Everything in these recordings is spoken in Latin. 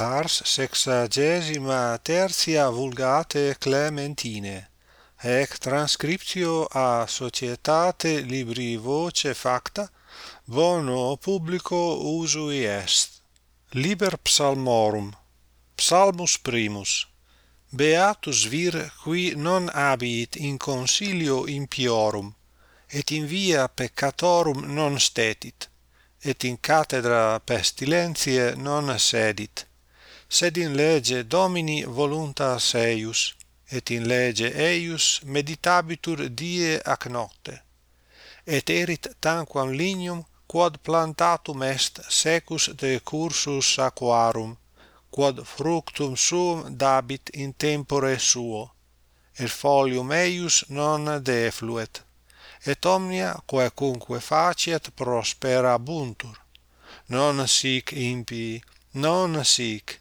pars sexagesima tertia vulgate Clementine. Hec transcriptio a societate libri voce facta bono publico usui est. Liber psalmorum psalmus primus. Beatus vir qui non habit in consilio impiorum et in via peccatorum non stetit et in cathedra pestilentiae non sedit sed in lege Domini voluntas eius, et in lege eius meditabitur die ac nocte. Et erit tanquam lignum quod plantatum est secus de cursus aquarum, quod fructum suum dabit in tempore suo, et folium eius non defluet, et omnia quaecunque faciet prospera buntur. Non sic impii, non sic,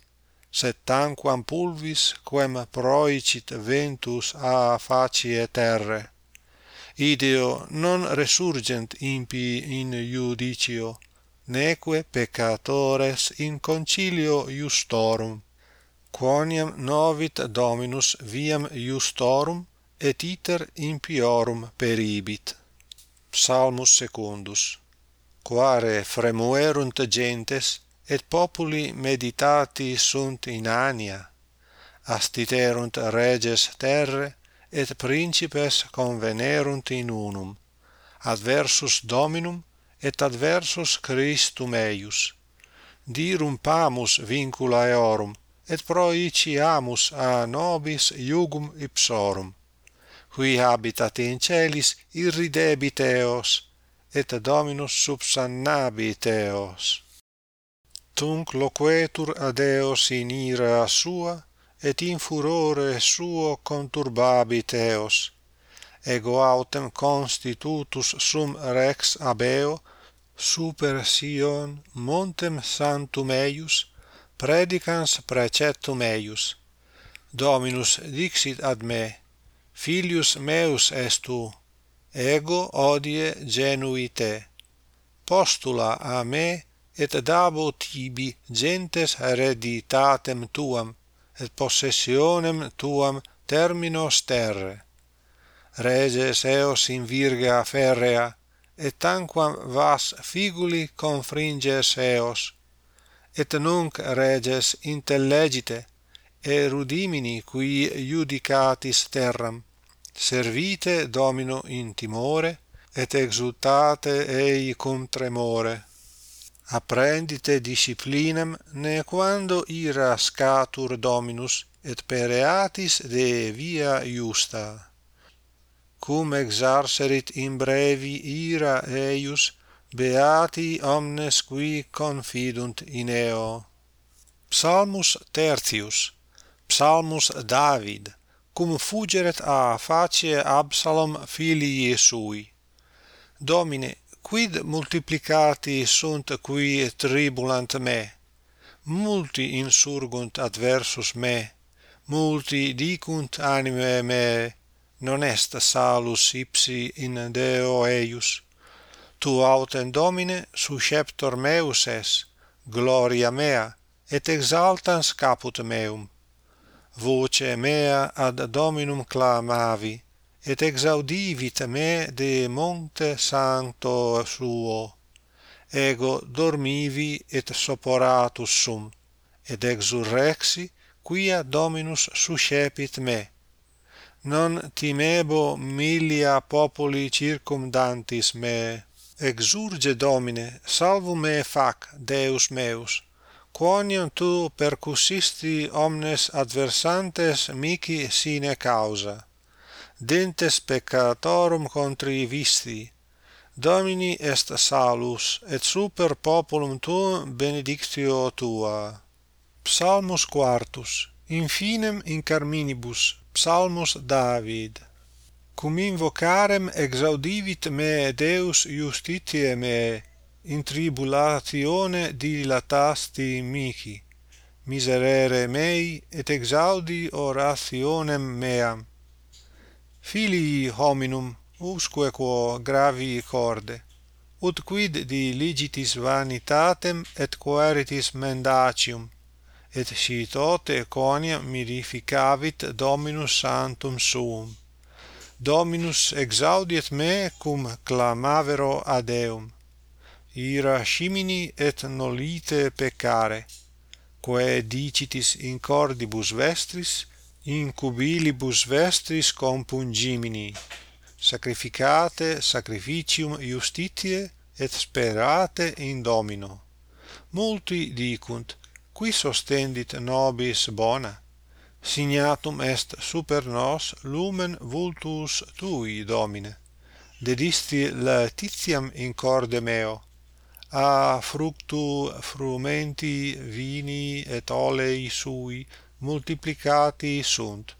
sed tanquam pulvis quem proicit ventus a facie terre. Ideo non resurgent impii in iudicio neque peccatores in concilio iustorum quoniam novit dominus viam iustorum et iter impiorum peribit. Psalmus secundus. Quare fremuerunt gentes et populi meditati sunt in ania astiterunt reges terre et principes convenerunt in unum adversus dominum et adversus Christum eius. Dirum pamus vincula eorum et proiciamus a nobis iugum ipsorum. Qui habitat in celis irridebit eos et dominus subsannabit eos tunc loquetur ad eos in ira sua et in furore suo conturbabit eos. Ego autem constitutus sum rex abeo super Sion montem sanctum eius predicans preceptum eius. Dominus dixit ad me filius meus est tu ego odie genui te. Postula a me et dabo tibi gentes hereditatem tuam et possessionem tuam terminos terre. Reges eos in virga ferrea et tanquam vas figuli confringes eos et nunc reges intellegite erudimini qui judicatis terram servite domino in timore et exultate ei cum tremore apprendite disciplinem ne quando ira scatur dominus et pereatis de via iusta. Cum exarserit in brevi ira eius beati omnes qui confidunt in eo. Psalmus tertius psalmus david cum fugeret a facie absalom filii sui. Domine quid multiplicati sunt qui tribulant me? Multi insurgunt adversus me multi dicunt anime me non est salus ipsi in deo eius. Tu autem domine susceptor meus es gloria mea et exaltans caput meum. Voce mea ad dominum clamavi et exaudivit me de monte sancto suo. Ego dormivi et soporatus sum et exurrexi quia dominus suscepit me. Non timebo millia populi circumdantis me. Exurge domine salvum me fac deus meus quoniam tu percussisti omnes adversantes mihi sine causa dentes peccatorum contrivisti Domini est salus et super populum tuum benedictio tua. Psalmus quartus. Infinem in carminibus Psalmus David. Cum invocarem exaudivit me Deus justitiae me in tribulatione dilatasti mihi. Miserere mei et exaudi orationem meam filii hominum usque quo gravi corde. Ut quid di legitis vanitatem et quaeritis mendacium. Et si tote conia mirificavit dominus sanctum suum. Dominus exaudiet me cum clamavero ad eum. Ira scimini et nolite peccare. Quae dicitis in cordibus vestris incubilibus vestris compungimini sacrificate sacrificium justitiae et sperate in domino. Multi dicunt qui sostendit nobis bona? Signatum est super nos lumen vultus tui domine. Dedisti laetitiam in corde meo. A fructu frumenti vini et olei sui multiplicati sunt.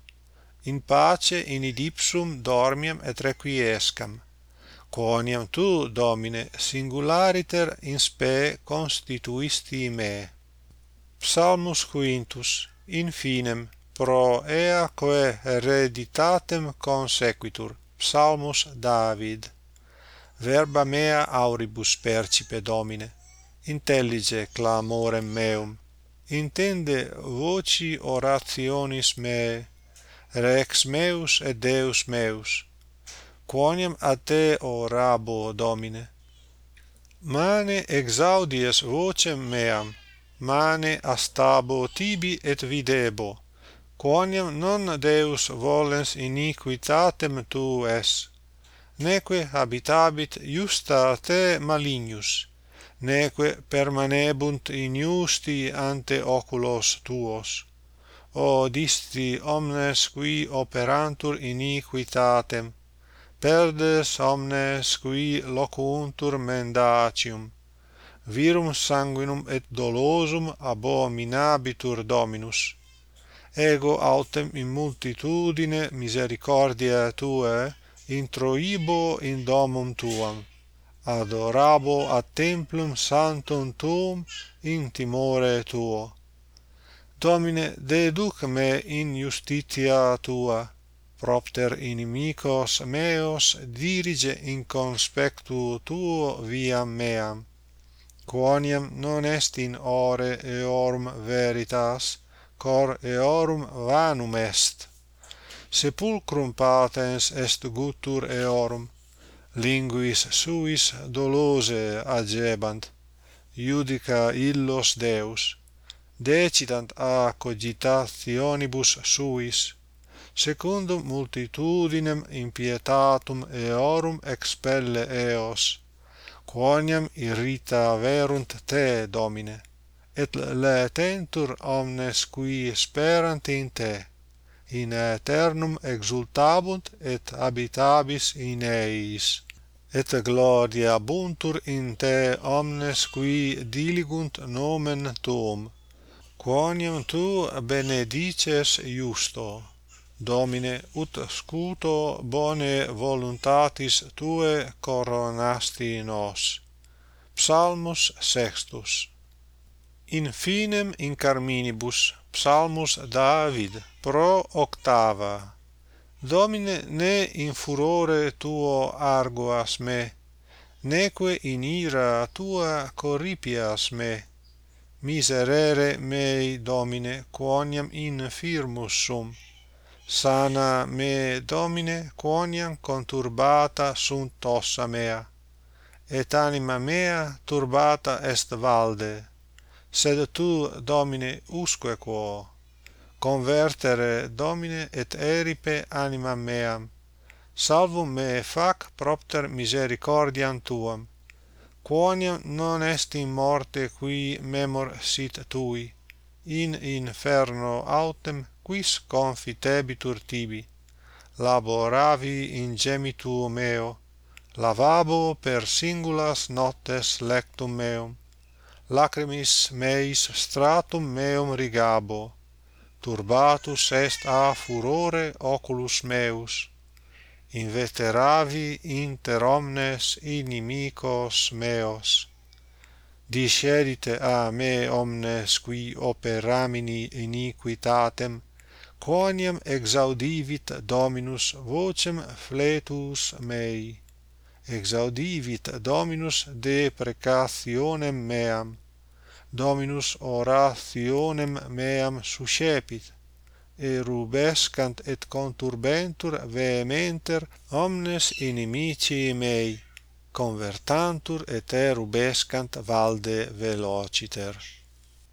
In pace in idipsum dormiam et requiescam. Quoniam tu domine singulariter in spe constituisti me. Psalmus quintus in finem pro ea quae hereditatem consequitur. Psalmus david. Verba mea auribus percipe domine. Intellige clamorem meum intende voci orationis me rex meus et deus meus quoniam a te orabo domine. Mane exaudies vocem meam mane astabo tibi et videbo quoniam non deus volens iniquitatem tu es neque habitabit justa te malignus neque permanebunt iniusti ante oculos tuos. O disti omnes qui operantur iniquitatem perdes omnes qui locuntur mendacium virum sanguinum et dolosum abominabitur dominus. Ego autem in multitudine misericordia tuae introibo in domum tuam adorabo ad templum sanctum tuum in timore tuo. Domine deduc me in justitia tua. Propter inimicos meos dirige in conspectu tuo viam meam. Quoniam non est in ore eorum veritas cor eorum vanum est. Sepulcrum patens est guttur eorum linguis suis dolose agebant judica illos deus decitant a cogitationibus suis secundum multitudinem impietatum eorum expelle eos quoniam irrita verunt te domine et laetentur omnes qui sperant in te in aeternum exultabunt et habitabis in eis. Et gloria buntur in te omnes qui diligunt nomen tuum. Quoniam tu benedices justo. Domine ut scuto bone voluntatis tue coronasti nos. Psalmus sextus. In finem in carminibus. Psalmus David pro octava. Domine ne in furore tuo arguas me neque in ira tua corripias me. Miserere mei domine quoniam in firmus sum. Sana me domine quoniam conturbata sunt ossa mea. Et anima mea turbata est valde sed tu domine usque quo convertere domine et eripe animam meam. Salvum me fac propter misericordiam tuam quoniam non est in morte qui memor sit tui in inferno autem quis confitebitur tibi. Laboravi in gemitu meo lavabo per singulas noctes lectum meum lacrimis meis stratum meum rigabo turbatus est a furore oculus meus. Inveteravi inter omnes inimicos meos. Discedite a me omnes qui operamini iniquitatem quoniam exaudivit dominus vocem fletus mei exaudivit dominus de precationem meam. Dominus orationem meam suscepit. Et rubescant et conturbentur vehementer omnes inimici mei convertantur et erubescant valde velociter.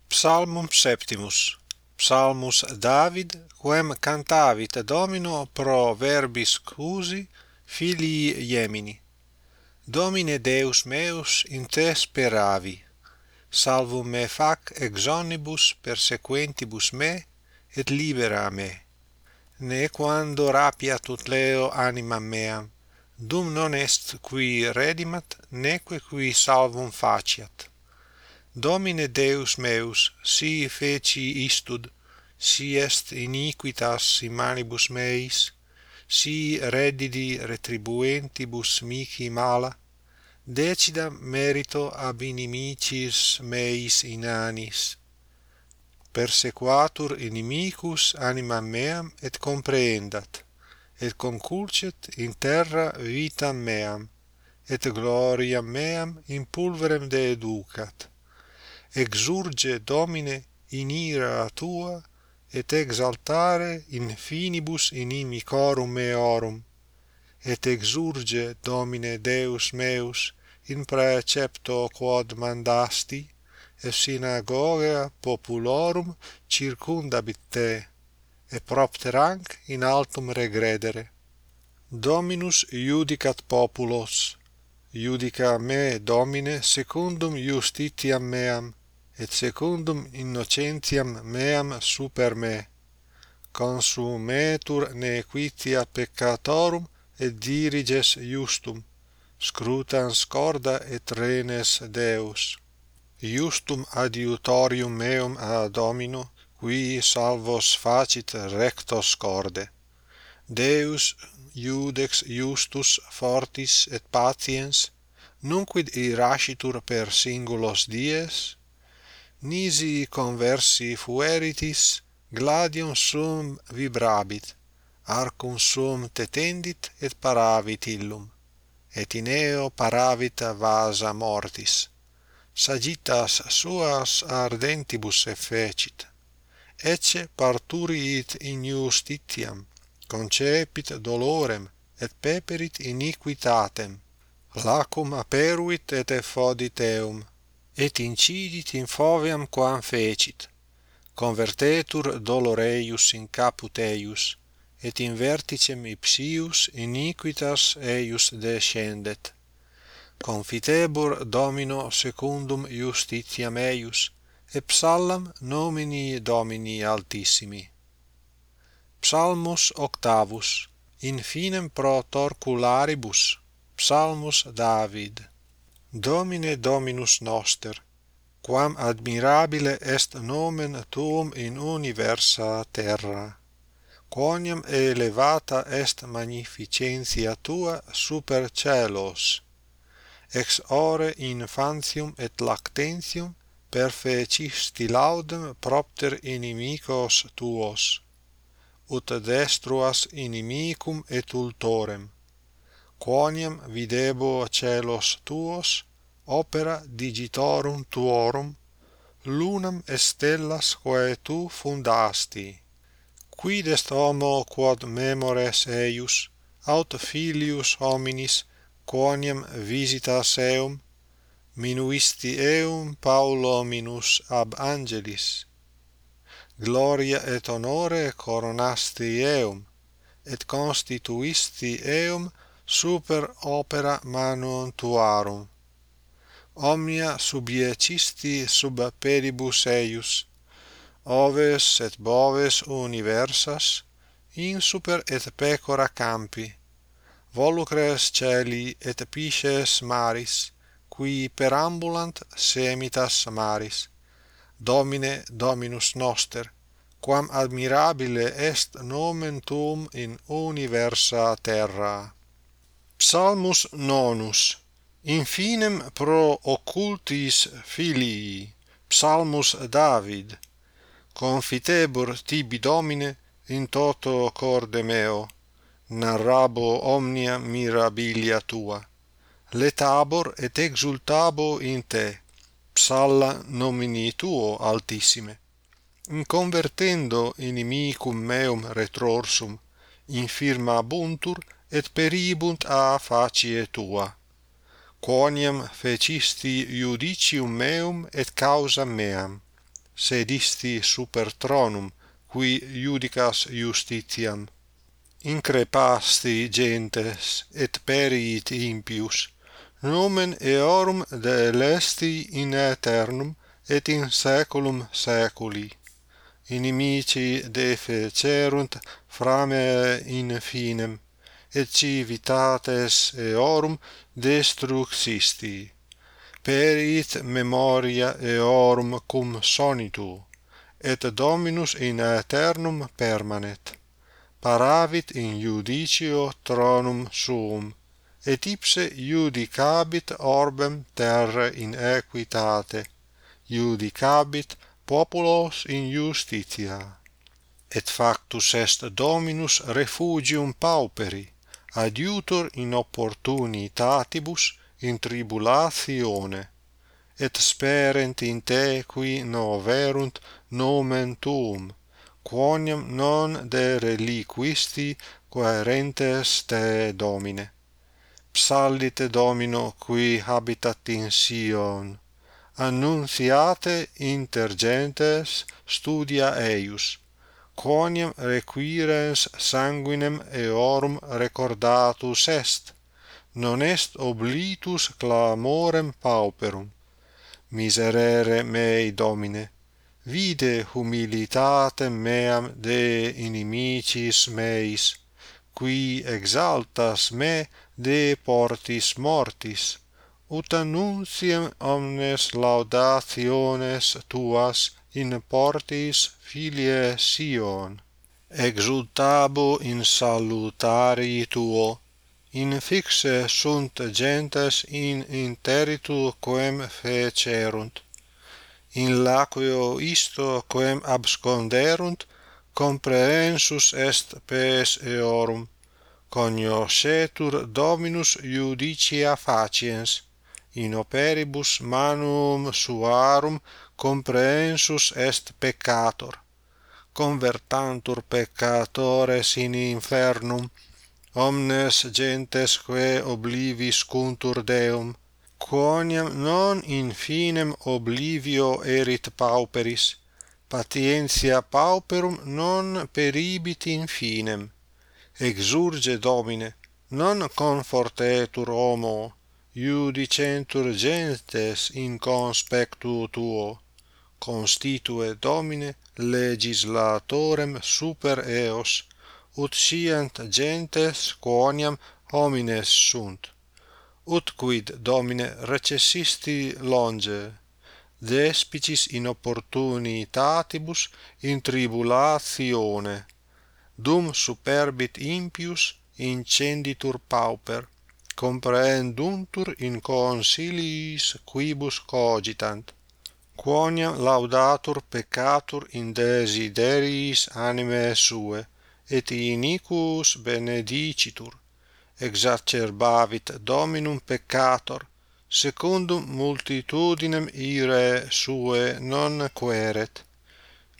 Psalmum septimus. Psalmus David quem cantavit Domino pro verbis cusi filii Iemini. Domine Deus meus in te speravi. Salvum me fac ex omnibus persequentibus me et libera me. Ne quando rapia ut leo animam meam, dum non est qui redimat, neque qui salvum faciat. Domine Deus meus, si feci istud, si est iniquitas in manibus meis, si reddidi retribuentibus mihi mala decida merito ab inimicis meis inanis persequatur inimicus animam meam et comprehendat et conculcet in terra vitam meam et gloriam meam in pulverem deeducat exurge domine in ira tua et exaltare in finibus inimicorum meorum et exurge domine deus meus in praecepto quod mandasti et synagoga populorum circundabit te et propter hanc in altum regredere. Dominus judicat populos judica me domine secundum justitiam meam et secundum innocentiam meam super me consumetur nequitia peccatorum et diriges justum scrutans corda et renes Deus. Justum adiutorium meum a Domino qui salvos facit rectos corde. Deus iudex justus fortis et patiens nunquid irascitur per singulos dies nisi conversi fueritis gladium sum vibrabit arcum sum tetendit et paravit illum et in eo paravit vasa mortis sagittas suas ardentibus effecit ecce parturiit injustitiam concepit dolorem et peperit iniquitatem lacum aperuit et effodit eum et incidit in foveam quam fecit convertetur doloreius in caput eius et in verticem ipsius iniquitas eius descendet. Confitebur domino secundum justitiam eius et psallam nomini domini altissimi. Psalmus octavus in finem pro torcularibus psalmus david. Domine Dominus noster, quam admirabile est nomen tuum in universa terra. Quoniam elevata est magnificentia tua super celos. Ex ore infantium et lactentium perfecisti laudem propter inimicos tuos, ut destruas inimicum et ultorem, quoniam videbo celos tuos opera digitorum tuorum lunam et stellas quae tu fundasti. Quid est homo quod memores eius aut filius hominis quoniam visitas eum minuisti eum paulo minus ab angelis. Gloria et honore coronasti eum et constituisti eum super opera manon tuarum omnia subiecisti sub peribus eius oves et boves universas in super et pecora campi volucres celi et pisces maris qui perambulant semitas maris. Domine dominus noster quam admirabile est nomen tuum in universa terra. Psalmus nonus. Infinem pro occultis filii. Psalmus David. Confitebur tibi Domine in toto corde meo. Narrabo omnia mirabilia tua. Letabor et exultabo in te. Psalla nomini tuo altissime. In convertendo inimicum meum retrorsum infirma buntur et peribunt a facie tua. Quoniam fecisti judicium meum et causam meam sedisti super tronum qui judicas justitiam. Increpasti gentes et periit impius nomen eorum delesti in aeternum et in saeculum saeculi. Inimici defecerunt frame in finem et civitates eorum destruxisti. Perit memoria eorum cum sonitu et dominus in aeternum permanet. Paravit in judicio tronum suum et ipse judicabit orbem terre in equitate judicabit populos in justitia. Et factus est dominus refugium pauperi adiutor in opportunitatibus in tribulatione et sperent in te qui noverunt nomen tuum quoniam non de reliquisti querentes te domine. Psallite domino qui habitat in Sion annunciate inter gentes studia eius coniam requirens sanguinem eorum recordatus est, non est oblitus clamorem pauperum. Miserere mei Domine, vide humilitatem meam de inimicis meis, qui exaltas me de portis mortis, ut annuntiam omnes laudationes tuas in portis filie Sion exultabo in salutari tuo in fixe sunt gentes in interitu quem fecerunt in laqueo isto quem absconderunt comprehensus est pes eorum cognoscetur dominus judicia faciens in operibus manum suarum comprehensus est peccator. Convertantur peccatores in infernum omnes gentes quae oblivis cuntur deum quoniam non in finem oblivio erit pauperis patientia pauperum non peribit in finem. Exurge domine non confortetur homo iudicentur gentes in conspectu tuo constitue domine legislatorem super eos ut sciant gentes quoniam homines sunt. Ut quid domine recessisti longe despicis in opportunitatibus in tribulatione dum superbit impius incenditur pauper comprehenduntur in consiliis quibus cogitant. Quoniam laudatur peccatur in desideriis animae suae et iniquus benedicitur. Exacerbavit dominum peccator secundum multitudinem ire suae non quaeret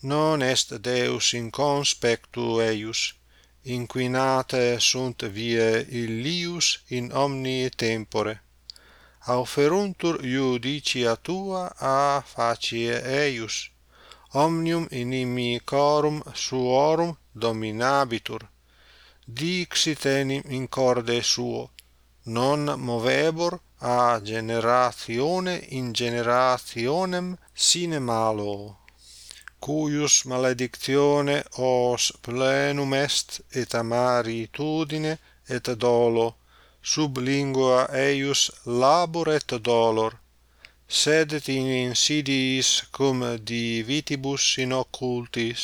non est deus in conspectu eius inquinatae sunt vie illius in omni tempore. Auferuntur iudicia tua a facie eius omnium inimicorum suorum dominabitur. Dixit enim in corde suo non movebor a generatione in generationem sine malo cuius maledictione os plenum est et amaritudine et dolo sub lingua eius labor et dolor sedet in insidiis cum divitibus in occultis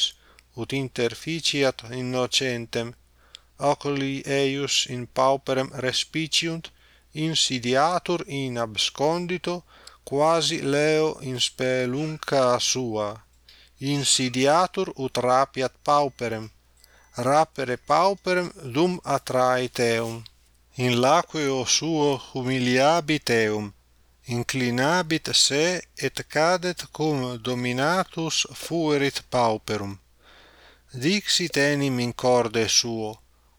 ut interficiat innocentem oculi eius in pauperem respiciunt insidiatur in abscondito quasi leo in spelunca sua insidiatur ut rapiat pauperem. Rapere pauperem dum attrae teum. In laqueo suo humiliabit eum. Inclinabit se et cadet cum dominatus fuerit pauperum. Dixit enim in corde suo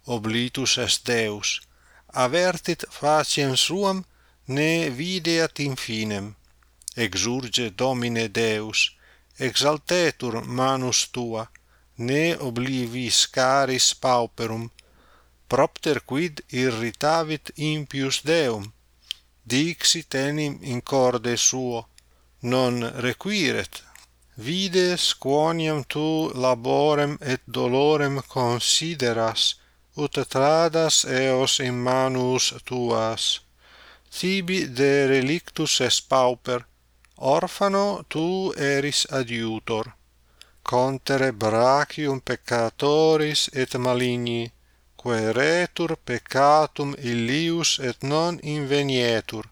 oblitus est deus. Avertit faciem suam ne videat infinem. Exurge domine deus exaltetur manus tua ne oblivis caris pauperum propter quid irritavit impius deum dixit enim in corde suo non requiret vides quoniam tu laborem et dolorem consideras ut tradas eos in manus tuas. Tibi de relictus es pauper Orfano tu eris adiutor, contere brachium peccatoris et maligni, quae retur peccatum illius et non invenietur.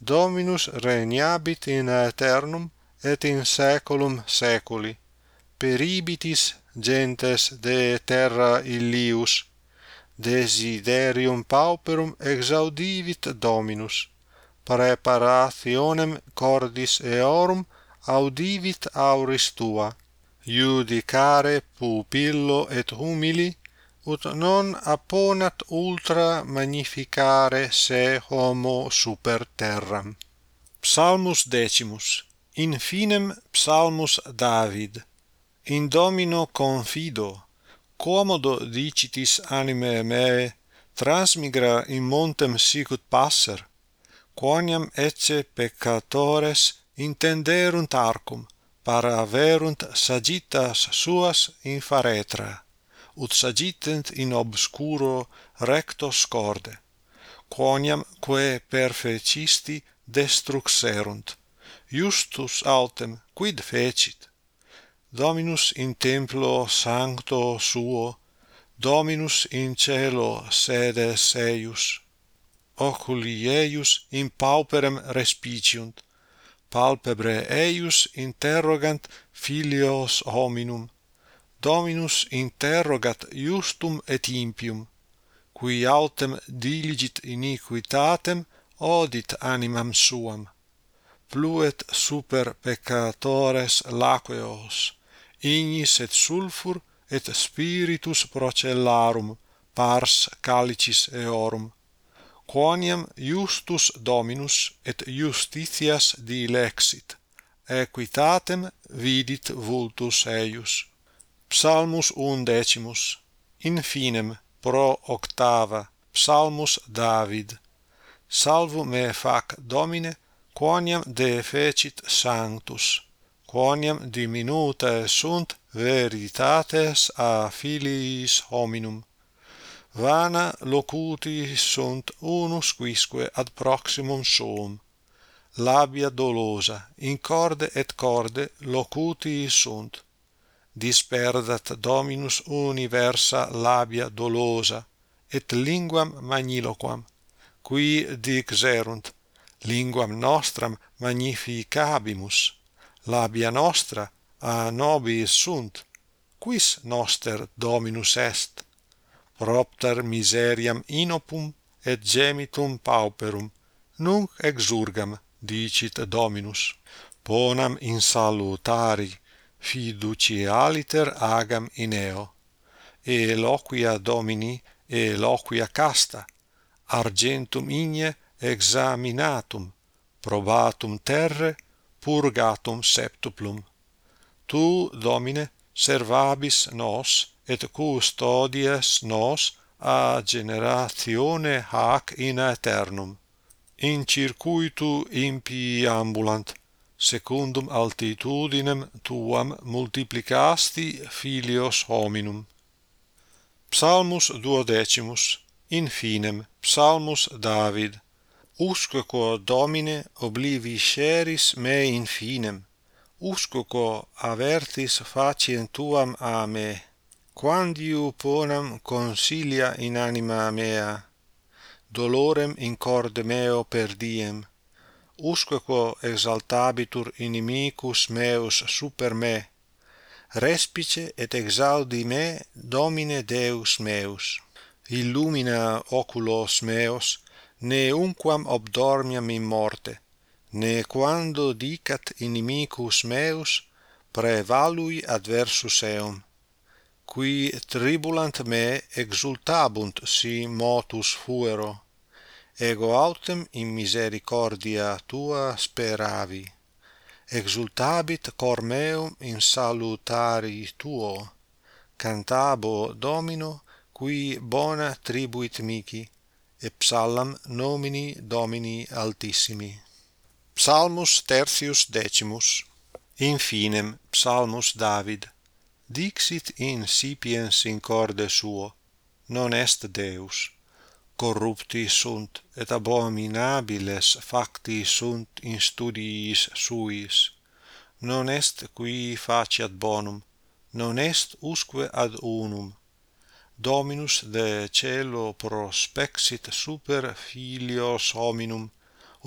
Dominus regnabit in aeternum et in saeculum saeculi. Peribitis gentes de terra illius. Desiderium pauperum exaudivit Dominus preparationem cordis eorum audivit auris tua judicare pupillo et humili ut non apponat ultra magnificare se homo super terram Psalmus decimus in finem Psalmus David in domino confido commodo dicitis anime meae transmigra in montem sicut passer quoniam ecce peccatores intenderunt arcum paraverunt sagittas suas in faretra ut sagitent in obscuro recto scorde quoniam quae perfecisti destruxerunt justus autem quid fecit? Dominus in templo sancto suo dominus in cielo sedes eius oculi eius in pauperem respiciunt palpebre eius interrogant filios hominum dominus interrogat justum et impium qui autem diligit iniquitatem odit animam suam pluet super peccatores laqueos ignis et sulfur et spiritus procellarum pars calicis eorum quoniam justus dominus et justitias dilexit equitatem vidit vultus eius. Psalmus undecimus in finem pro octava psalmus david. Salvo me fac domine quoniam defecit sanctus quoniam diminuta sunt veritates a filiis hominum vana locuti sunt unus quisque ad proximum suum. Labia dolosa in corde et corde locuti sunt. Disperdat dominus universa labia dolosa et linguam magniloquam qui dixerunt linguam nostram magnificabimus. Labia nostra a nobis sunt. Quis noster dominus est? propter miseriam inopum et gemitum pauperum nunc exurgam dicit dominus. Ponam in salutari fiducialiter agam in eo. E loquia domini e loquia casta argentum igne examinatum probatum terre purgatum septuplum. Tu domine servabis nos et custodies nos a generatione hac in aeternum in circuitu impii ambulant secundum altitudinem tuam multiplicasti filios hominum. Psalmus duodecimus in finem Psalmus David usquoque Domine oblivi oblivisceris me in finem usquoque avertis faciem tuam a me quandiu ponam consilia in anima mea dolorem in corde meo per diem usque quo exaltabitur inimicus meus super me respice et exaudi me domine deus meus. Illumina oculos meos ne unquam obdormiam in morte ne quando dicat inimicus meus prevalui adversus eum qui tribulant me exultabunt si motus fuero. Ego autem in misericordia tua speravi. Exultabit cor meum in salutari tuo. Cantabo domino qui bona tribuit mihi. Et psallam nomini domini altissimi. Psalmus tertius decimus. Infinem psalmus david dixit in sapiens in corde suo non est deus. Corrupti sunt et abominabiles facti sunt in studiis suis. Non est qui faciat bonum non est usque ad unum. Dominus de cielo prospexit super filios hominum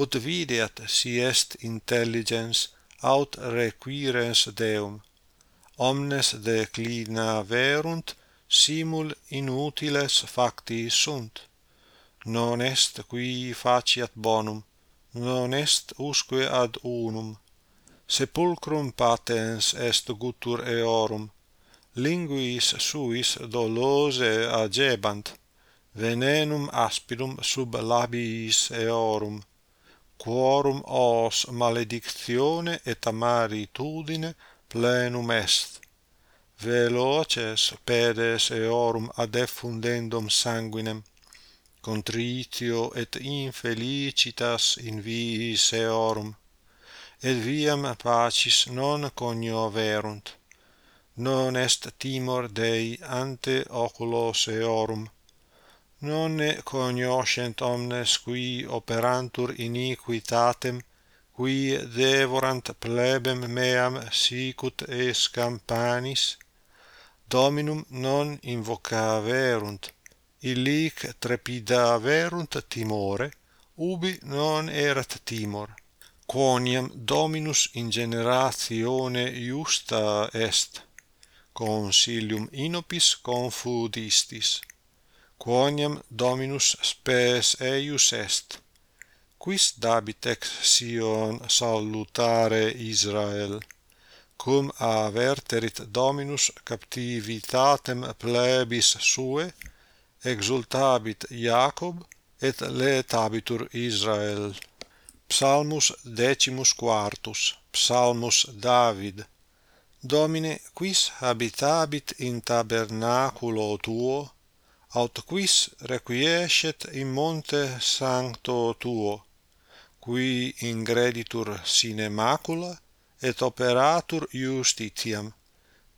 ut videat si est intelligens aut requirens deum omnes declina verunt simul inutiles facti sunt. Non est qui faciat bonum non est usque ad unum. Sepulcrum patens est guttur eorum linguis suis dolose agebant venenum aspidum sub labiis eorum. Quorum os maledictione et amaritudine plenum est. Veloces pedes eorum ad effundendum sanguinem. Contritio et infelicitas in viis eorum. Et viam pacis non conioverunt non est timor Dei ante oculos eorum. Nonne cognoscent omnes qui operantur iniquitatem qui devorant plebem meam sicut es campanis dominum non invocaverunt illic trepidaverunt timore ubi non erat timor. Quoniam dominus in generatione iusta est consilium inopis confudistis. Quoniam dominus spes eius est quis dabit ex Sion salutare Israel cum averterit Dominus captivitatem plebis suae exultabit Jacob et laetabitur Israel. Psalmus decimus quartus Psalmus David. Domine quis habitabit in tabernaculo tuo aut quis requiescet in monte sancto tuo? qui ingreditur sine macula et operatur justitiam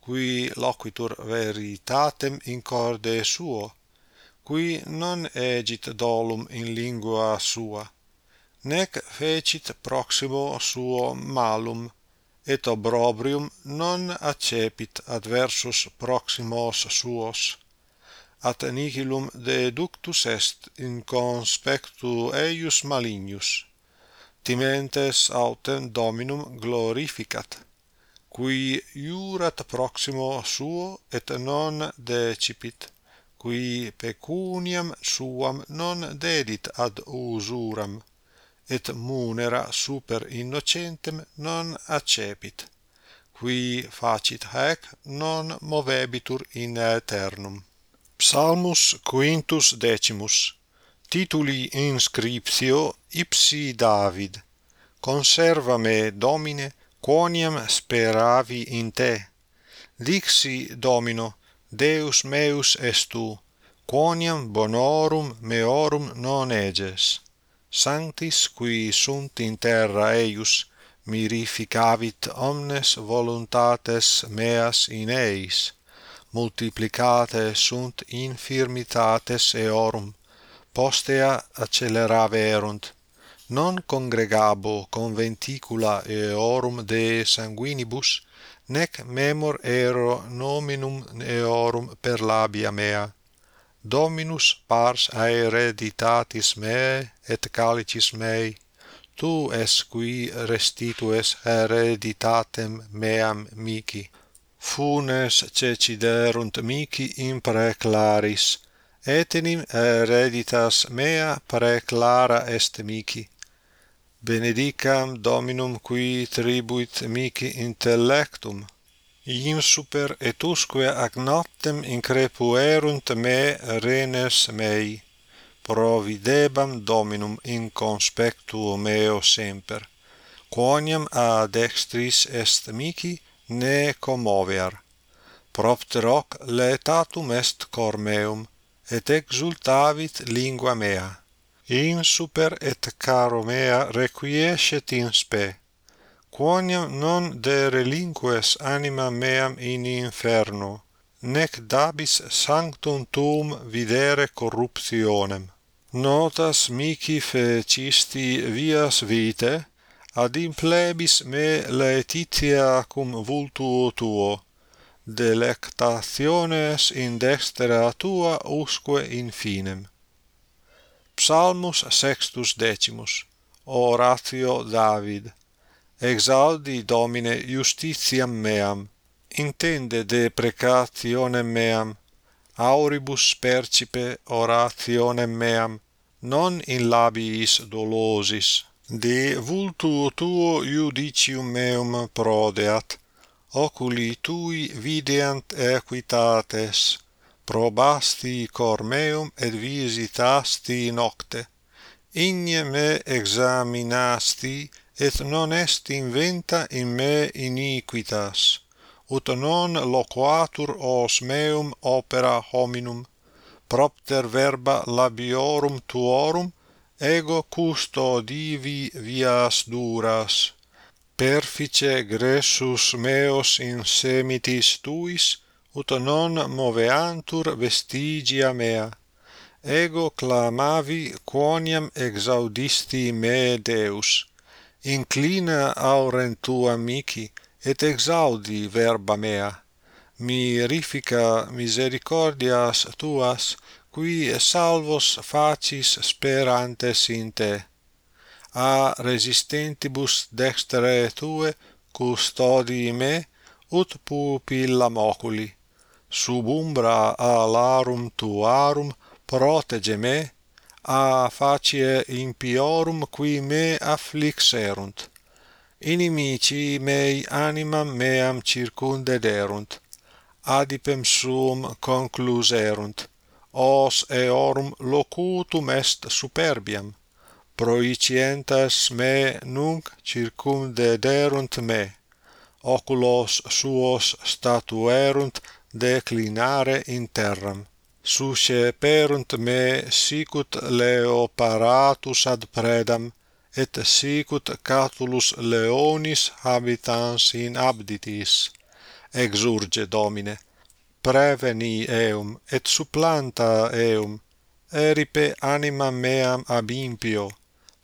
qui loquitur veritatem in corde suo qui non egit dolum in lingua sua nec fecit proximo suo malum et obrobrium non accepit adversus proximos suos. At nihilum deductus est in conspectu eius malignus timentes autem dominum glorificat qui iurat proximo suo et non decipit qui pecuniam suam non dedit ad usuram et munera super innocentem non accepit qui facit haec non movebitur in aeternum. Psalmus quintus decimus Tituli inscriptio ipsi David Conserva me Domine quoniam speravi in te. Dixi Domino Deus meus est tu quoniam bonorum meorum non eges. Sanctis qui sunt in terra eius mirificavit omnes voluntates meas in eis multiplicate sunt infirmitates eorum postea acceleraverunt non congregabo conventicula eorum de sanguinibus nec memor ero nominum eorum per labia mea. Dominus pars aereditatis meae et calicis mei. Tu es qui restitues hereditatem meam mihi funes ceciderunt mihi in praeclaris etenim hereditas eh, mea preclara est mihi. Benedicam dominum qui tribuit mihi intellectum. In super et usque ac noctem increpuerunt me renes mei. Providebam dominum in conspectu meo semper. Quoniam ad dextris est mihi ne commovear. Propter hoc laetatum est cor meum et exultavit lingua mea. In super et caro mea requiescet in spe, quoniam non de relinques anima meam in inferno, nec dabis sanctum tuum videre corruptionem. Notas mihi fecisti vias vitae, ad in plebis me laetitia cum vultuo tuo delectationes in dextera tua usque in finem. Psalmus sextus decimus, oratio David, exaudi Domine justitiam meam, intende de precationem meam, auribus percipe orationem meam, non in labiis dolosis, de vultu tuo judicium meum prodeat, oculi tui videant equitates, probasti cor meum et visitasti nocte, igne me examinasti, et non est inventa in me iniquitas, ut non loquatur os meum opera hominum, propter verba labiorum tuorum, ego custodivi vias duras, perfice Gressus meos in semitis tuis, ut non moveantur vestigia mea. Ego clamavi quoniam exaudisti me Deus. Inclina aurem tua mihi et exaudi verba mea. Mirifica misericordias tuas, qui salvos facis sperantes in te a resistentibus dextere tue custodii me ut pupilla oculi sub umbra alarum tuarum protege me a facie impiorum qui me afflixerunt. Inimici mei animam meam circundederunt adipem suum concluserunt. Os eorum locutum est superbiam proicientas me nunc circumdederunt me. Oculos suos statuerunt declinare in terram. Susceperunt me sicut leoparatus ad predam et sicut catulus leonis habitans in abditis. Exurge domine preveni eum et supplanta eum. Eripe animam meam ab impio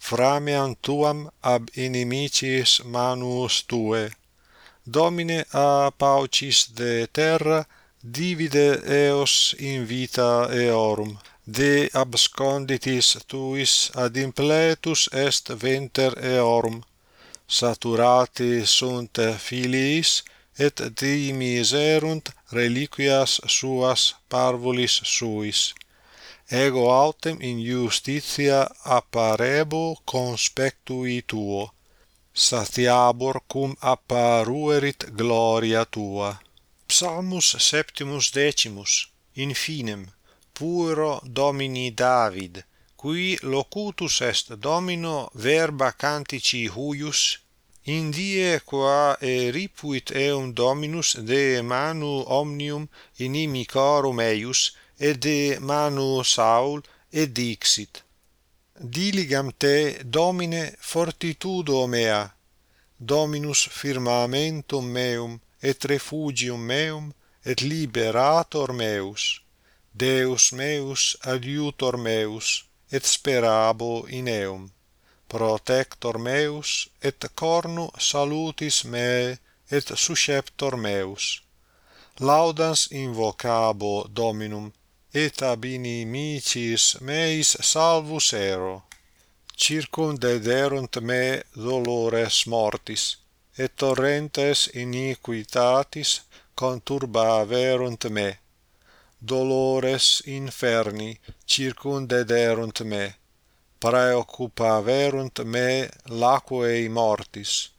frameam tuam ab inimicis manus tue. Domine a paucis de terra divide eos in vita eorum. De absconditis tuis ad impletus est venter eorum. Saturati sunt filiis et dimiserunt reliquias suas parvulis suis ego autem in justitia apparebo conspectui tuo satiabor cum apparuerit gloria tua. Psalmus septimus decimus in finem puro domini David qui locutus est domino verba cantici huius in die qua eripuit eum dominus de manu omnium inimicorum eius de manu Saul et dixit. Diligam te Domine fortitudo mea. Dominus firmamentum meum et refugium meum et liberator meus. Deus meus adiutor meus et sperabo in eum. Protector meus et cornu salutis meae et susceptor meus. Laudans invocabo dominum et ab inimicis meis salvus ero. Circundederunt me dolores mortis et torrentes iniquitatis conturbaverunt me. Dolores inferni circundederunt me. Praeoccupaverunt me laquei mortis.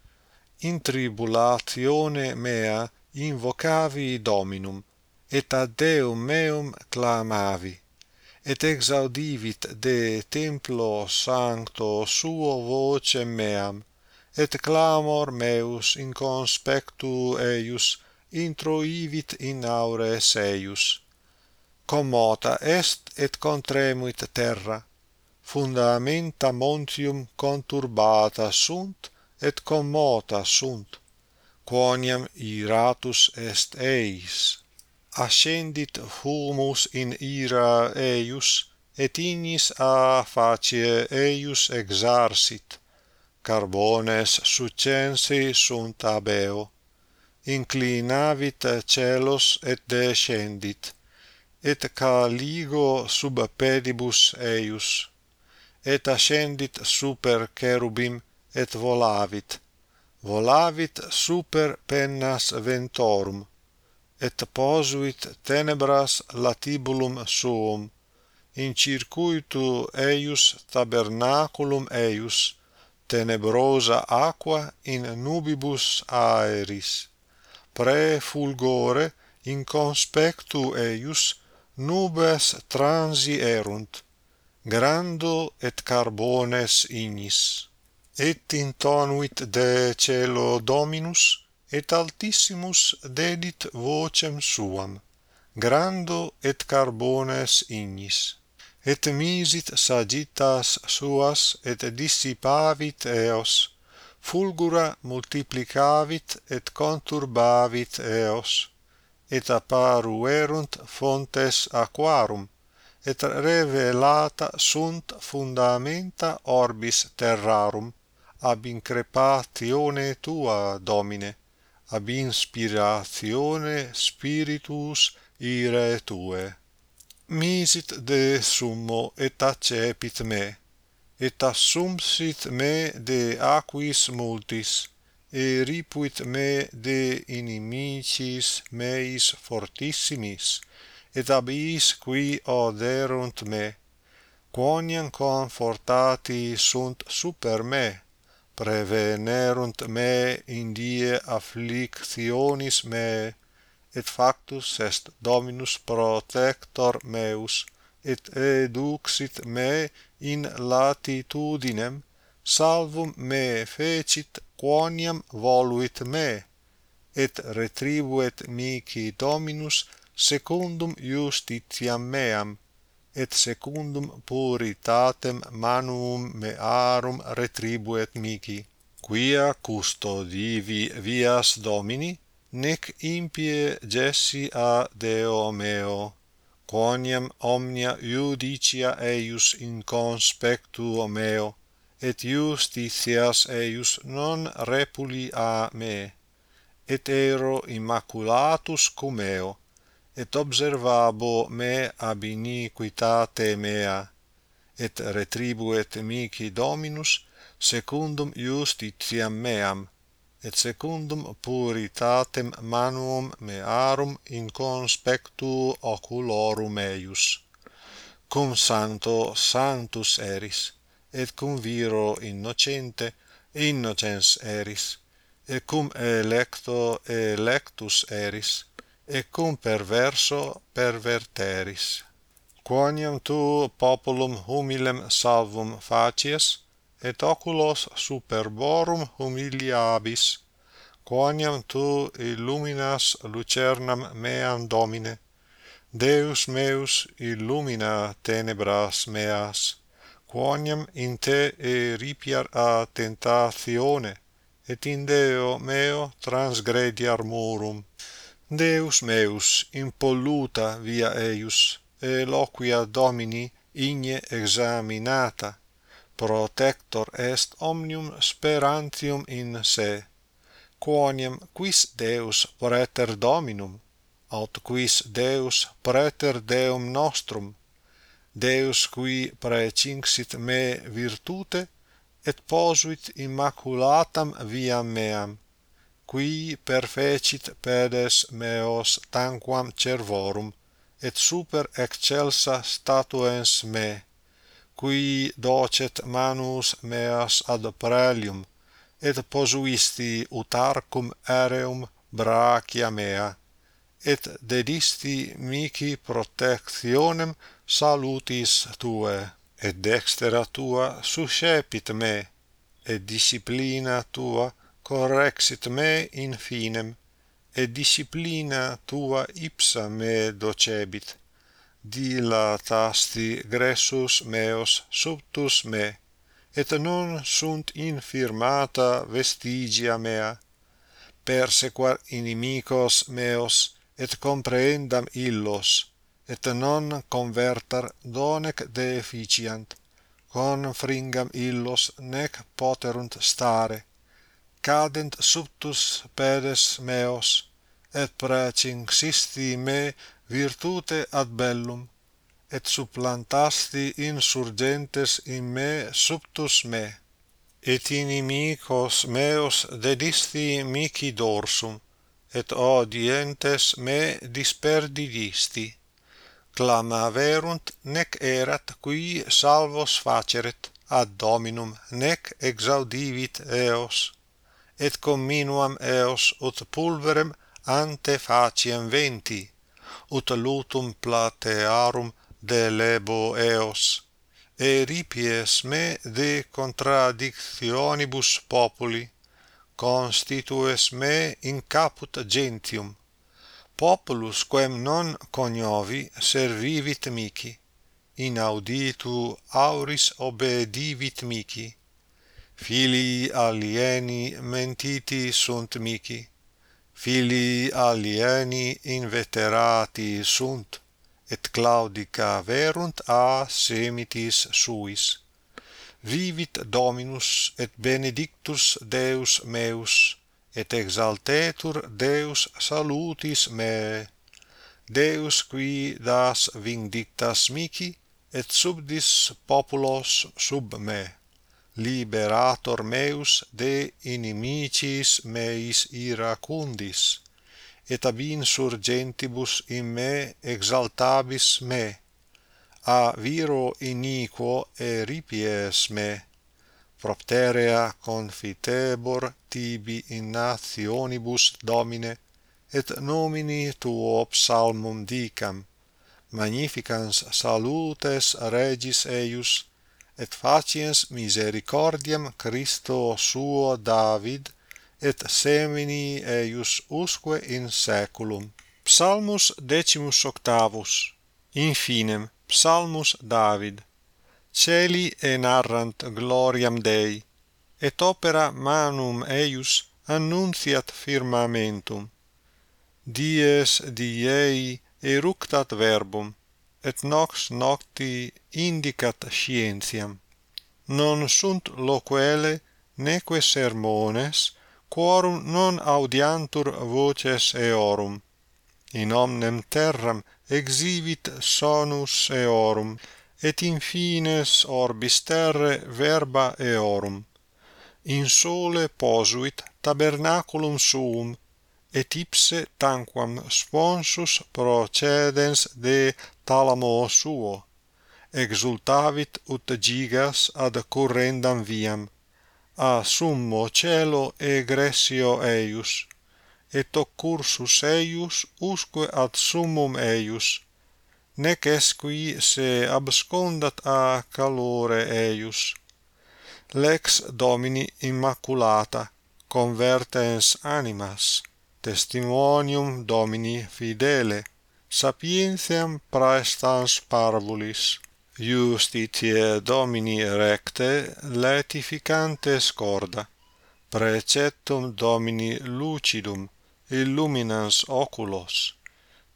In tribulatione mea invocavi dominum et ad Deum meum clamavi et exaudivit de templo sancto suo vocem meam et clamor meus in conspectu eius introivit in aures eius commota est et contremuit terra fundamenta montium conturbata sunt et commota sunt quoniam iratus est eis ascendit humus in ira eius et ignis a facie eius exarsit carbones succensi sunt abeo inclinavit celos et descendit et caligo sub pedibus eius et ascendit super cherubim et volavit volavit super pennas ventorum et posuit tenebras latibulum suum in circuitu eius tabernaculum eius tenebrosa aqua in nubibus aeris. Pre fulgore in conspectu eius nubes transi erunt grando et carbones ignis. Et intonuit de celo dominus et altissimus dedit vocem suam grando et carbones ignis et misit sagittas suas et dissipavit eos fulgura multiplicavit et conturbavit eos et apparuerunt fontes aquarum et revelata sunt fundamenta orbis terrarum ab increpatione tua domine ab inspiratione spiritus ire tue. Misit de summo et accepit me, et assumsit me de aquis multis, e ripuit me de inimicis meis fortissimis, et ab is qui oderunt me, quoniam confortati sunt super me, prevenerunt me in die afflictionis me et factus est dominus protector meus et eduxit me in latitudinem salvum me fecit quoniam voluit me et retribuet mihi dominus secundum justitiam meam et secundum puritatem manum mearum retribuet mihi quia custodivi vias domini nec impie gessi a deo meo quoniam omnia iudicia eius in conspectu meo et justitias eius non repuli a me et ero immaculatus cum eo et observabo me ab iniquitate mea et retribuet mihi dominus secundum justitiam meam et secundum puritatem manuum mearum in conspectu oculorum eius. Cum santo sanctus eris et cum viro innocente innocens eris et cum electo electus eris et cum perverso perverteris. Quoniam tu populum humilem salvum facies, et oculos superborum humiliabis, quoniam tu illuminas lucernam meam Domine, Deus meus illumina tenebras meas, quoniam in te eripiar a tentatione, et in Deo meo transgrediar murum, Deus meus impolluta via eius et loquia Domini igne examinata protector est omnium sperantium in se quoniam quis Deus praeter Dominum aut quis Deus praeter Deum nostrum Deus qui praecinxit me virtute et posuit immaculatam viam meam qui perfecit pedes meos tanquam cervorum et super excelsa statuens me qui docet manus meas ad prelium et posuisti utarcum aereum brachia mea et dedisti mihi protectionem salutis tuae et dextera tua suscepit me et disciplina tua correxit me in finem, et disciplina tua ipsa me docebit, dilatasti gressus meos subtus me, et non sunt infirmata vestigia mea, persequar inimicos meos, et comprehendam illos, et non convertar donec deficiant, confringam illos nec poterunt stare, cadent subtus pedes meos, et pracinxisti me virtute ad bellum, et supplantasti insurgentes in me subtus me, et inimicos meos dedisti mihi dorsum, et odientes me disperdidisti. Clama verunt, nec erat qui salvos faceret ad Dominum, nec exaudivit eos et comminuam eos ut pulverem ante faciem venti ut lutum platearum de lebo eos. E ripies me de contradictionibus populi constitues me in caput gentium. Populus quem non coniovi servivit mihi inauditu auris obedivit mihi Filii alieni mentiti sunt mihi filii alieni inveterati sunt, et claudica verunt a semitis suis. Vivit Dominus et benedictus Deus meus, et exaltetur Deus salutis me. Deus qui das vindictas mihi et subdis populos sub me liberator meus de inimicis meis iracundis et ab insurgentibus in me exaltabis me. A viro iniquo eripies me. Propterea confitebor tibi in nationibus domine et nomini tuo psalmum dicam. Magnificans salutes regis eius et faciens misericordiam Christo suo David et semini eius usque in saeculum. Psalmus decimus octavus. Infinem Psalmus David. Celi enarrant gloriam Dei et opera manum eius annunciat firmamentum. Dies diei eructat verbum et nox nocti indicat scientiam. Non sunt loquele neque sermones quorum non audiantur voces eorum. In omnem terram exhibit sonus eorum et in fines orbis terre verba eorum. In sole posuit tabernaculum suum et ipse tanquam sponsus procedens de talamo suo. Exultavit ut gigas ad currendam viam. A summo celo egressio eius et occursus eius usque ad summum eius. Nec esqui se abscondat a calore eius. Lex domini immaculata convertens animas testimonium Domini fidele, sapientiam praestans parvulis, justitiae Domini recte letificantes corda, preceptum Domini lucidum, illuminans oculos,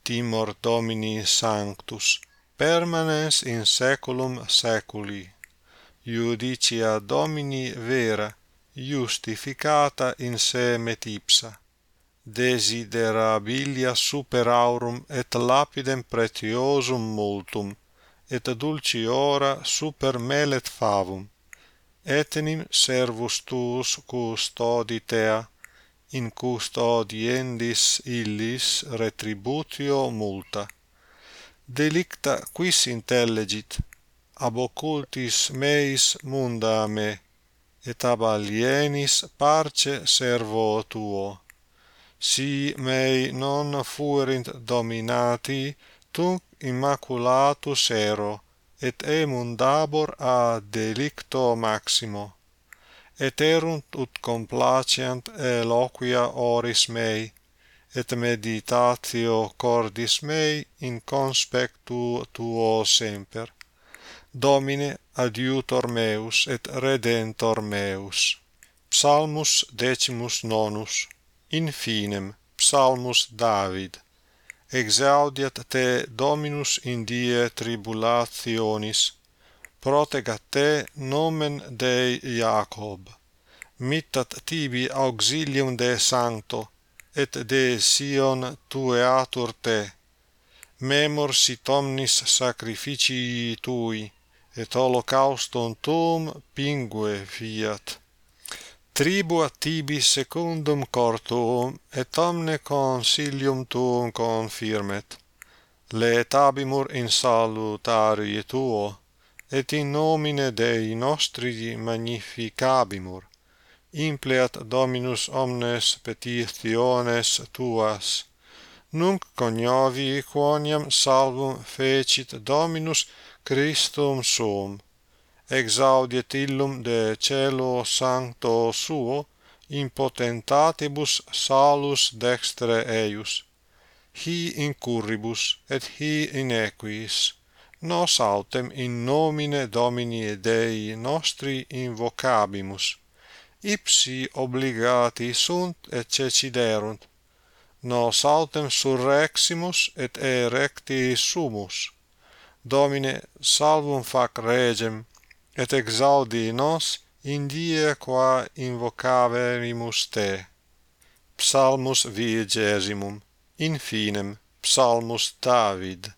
timor Domini sanctus, permanens in saeculum saeculi. Judicia Domini vera, justificata in se metipsa desiderabilia super aurum et lapidem pretiosum multum et dulciora super melet favum. Etenim servus tuus custoditea in custodiendis illis retributio multa. Delicta quis intellegit ab occultis meis munda me et ab alienis parce servo tuo si mei non fuerint dominati tunc immaculatus ero et emundabor mundabor a delicto maximo. Et erunt ut complaciant eloquia oris mei et meditatio cordis mei in conspectu tuo semper. Domine adiutor meus et redentor meus. Psalmus decimus nonus. Infinem, Psalmus David, exaudiat te Dominus in die tribulationis, protegat te nomen Dei Jacob, mittat tibi auxilium de sancto, et de Sion tueatur te, memor sit omnis sacrificii tui, et holocaustum tuum pingue fiat tribua tibi secundum cortuum et omne consilium tuum confirmet. Laetabimur in salutari tuo et in nomine Dei nostri magnificabimur. Impleat dominus omnes petitiones tuas. Nunc coniovi quoniam salvum fecit dominus Christum suum exaudiet illum de celo sancto suo in potentatibus salus dextre eius. Hi in curribus et hi in equis. Nos autem in nomine Domini Dei nostri invocabimus. Ipsi obligati sunt et ceciderunt. Nos autem surreximus et erecti sumus. Domine salvum fac regem et exaudi nos in die qua invocaverimus te. Psalmus vigesimum, in finem, Psalmus David.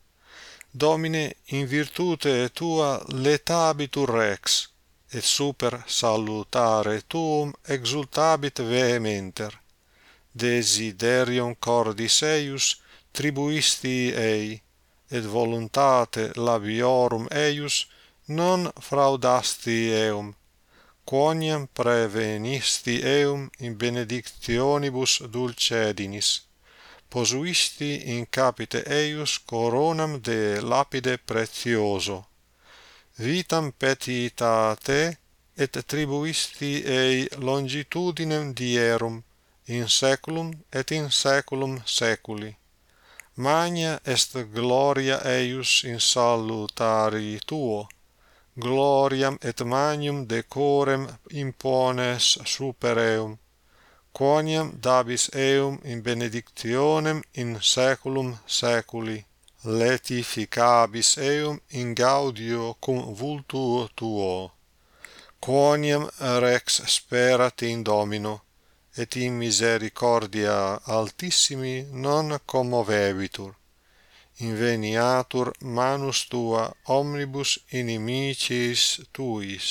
Domine, in virtute tua letabitur rex, et super salutare tuum exultabit vehementer. Desiderium cordis eius tribuisti ei, et voluntate labiorum eius non fraudasti eum, quoniam prevenisti eum in benedictionibus dulcedinis, posuisti in capite eius coronam de lapide precioso vitam petitate et tribuisti ei longitudinem dierum, in saeculum et in saeculum saeculi Magna est gloria eius in salutari tuo, gloriam et magnum decorem impones super eum quoniam dabis eum in benedictionem in saeculum saeculi. Letificabis eum in gaudio cum vultu tuo. Quoniam rex sperat in domino et in misericordia altissimi non commovebitur inveniatur manus tua omnibus inimicis tuis.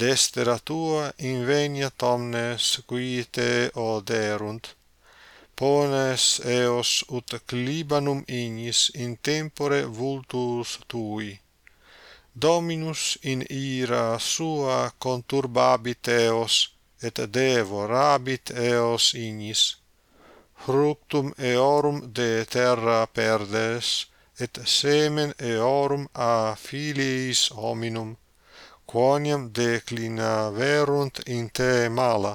Destera tua inveniat omnes qui te oderunt. Pones eos ut clibanum ignis in tempore vultus tui. Dominus in ira sua conturbabit eos et devorabit eos ignis fructum eorum de terra perdes et semen eorum a filiis hominum quoniam declina verunt in te mala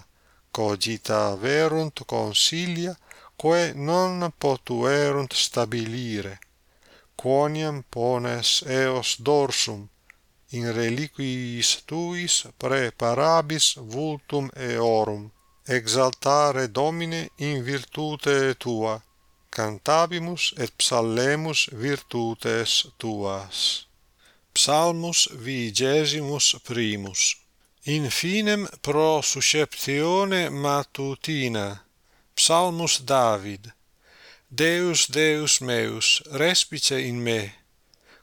cogita verunt consilia quae non potuerunt stabilire quoniam pones eos dorsum in reliquiis tuis preparabis vultum eorum exaltare Domine in virtute tua, cantabimus et psallemus virtutes tuas. Psalmus vigesimus primus. In finem pro susceptione matutina. Psalmus David. Deus, Deus meus, respice in me,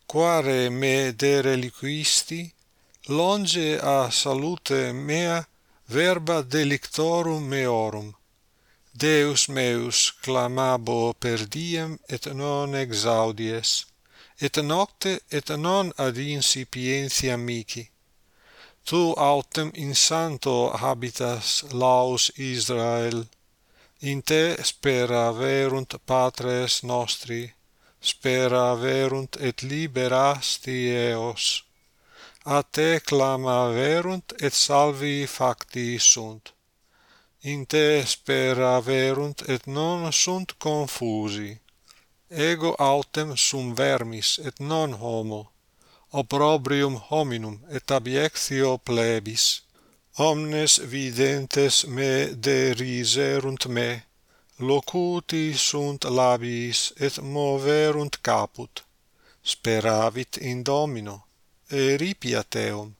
quare me de reliquisti, longe a salute mea verba delictorum meorum. Deus meus clamabo per diem et non exaudies et nocte et non ad insipientia mihi. Tu autem in santo habitas laus Israel. In te spera verunt patres nostri spera verunt et liberasti eos a te clamaverunt et salvi facti sunt. In te speraverunt et non sunt confusi. Ego autem sum vermis et non homo. Opprobrium hominum et abiectio plebis. Omnes videntes me deriserunt me locuti sunt labiis et moverunt caput. Speravit in domino eripia teum,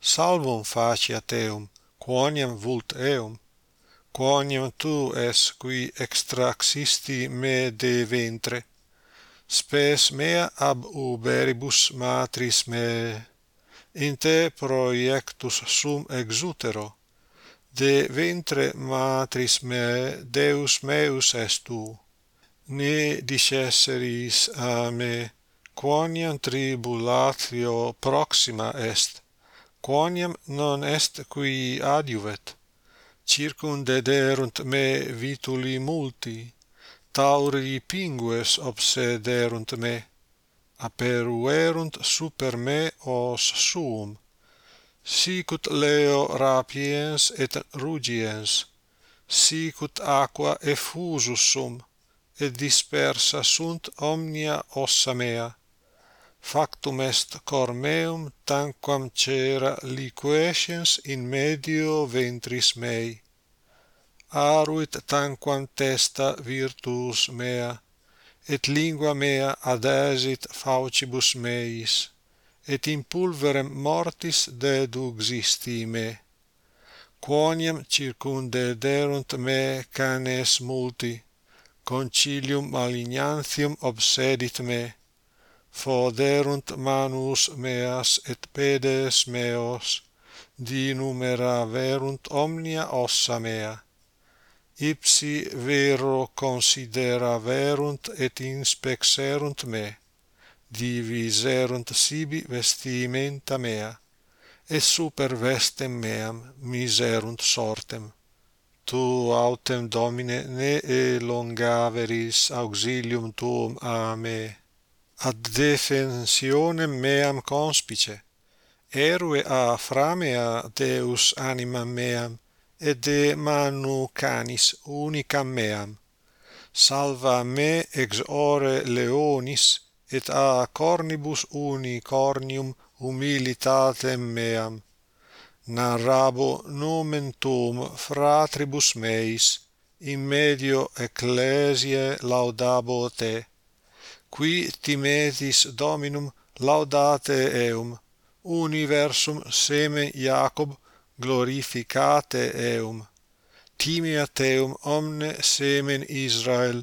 salvum facia teum, quoniam vult eum, quoniam tu es qui extraxisti me de ventre, spes mea ab uberibus matris me, in te proiectus sum exutero, de ventre matris me Deus meus est tu, ne discesseris a me, quoniam tribulatio proxima est quoniam non est qui adiuvet circundederunt me vituli multi tauri pingues obsederunt me aperuerunt super me os suum sicut leo rapiens et rugiens sicut aqua effusus sum et dispersa sunt omnia ossa mea factum est cor meum tanquam cera liquescens in medio ventris mei. Aruit tanquam testa virtus mea et lingua mea adesit faucibus meis et in pulverem mortis deduxisti me quoniam circundederunt me canes multi concilium malignantium obsedit me foderunt manus meas et pedes meos, dinumera verunt omnia ossa mea. Ipsi vero considera verunt et inspexerunt me, diviserunt sibi vestimenta mea, et super vestem meam miserunt sortem. Tu autem Domine ne elongaveris auxilium tuum a me, ad defensione meam conspice erue a framea deus animam meam et de manu canis unicam meam. Salva me ex ore leonis et a cornibus unicornium humilitatem meam. Narrabo nomen tuum fratribus meis in medio ecclesiae laudabo te qui timetis dominum laudate eum. Universum seme Jacob glorificate eum. Timia eum omne semen Israel.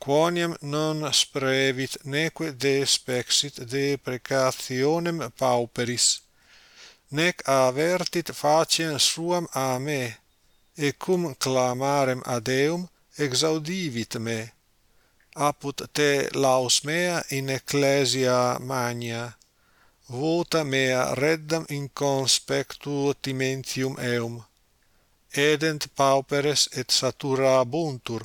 Quoniam non sprevit neque despexit de precationem pauperis. Nec avertit faciem suam a me et cum clamarem ad eum exaudivit me apud te laus mea in ecclesia magna. Vota mea reddam in conspectu timentium eum. Edent pauperes et saturabuntur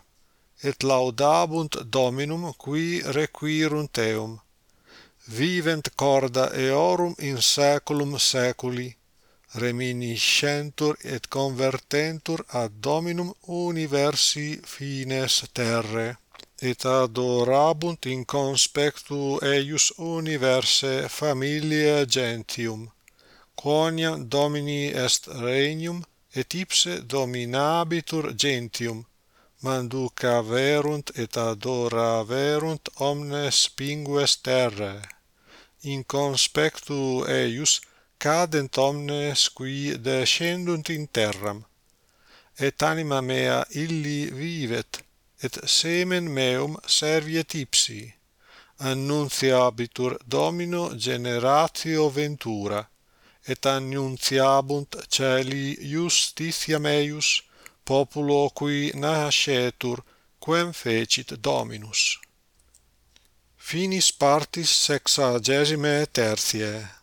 et laudabunt dominum qui requirunt eum. Vivent corda eorum in saeculum saeculi reminiscentur et convertentur ad dominum universi fines terre et adorabunt in conspectu eius universe familia gentium quoniam domini est regnum et ipse dominabitur gentium manduca verunt et adora verunt omnes pingues terrae. In conspectu eius cadent omnes qui descendunt in terram et anima mea illi vivet et semen meum serviet ipsi annunciabitur domino generatio ventura et annunciabunt celi justitia meius populo qui nascetur quem fecit dominus. Finis partis sexagesime tertiae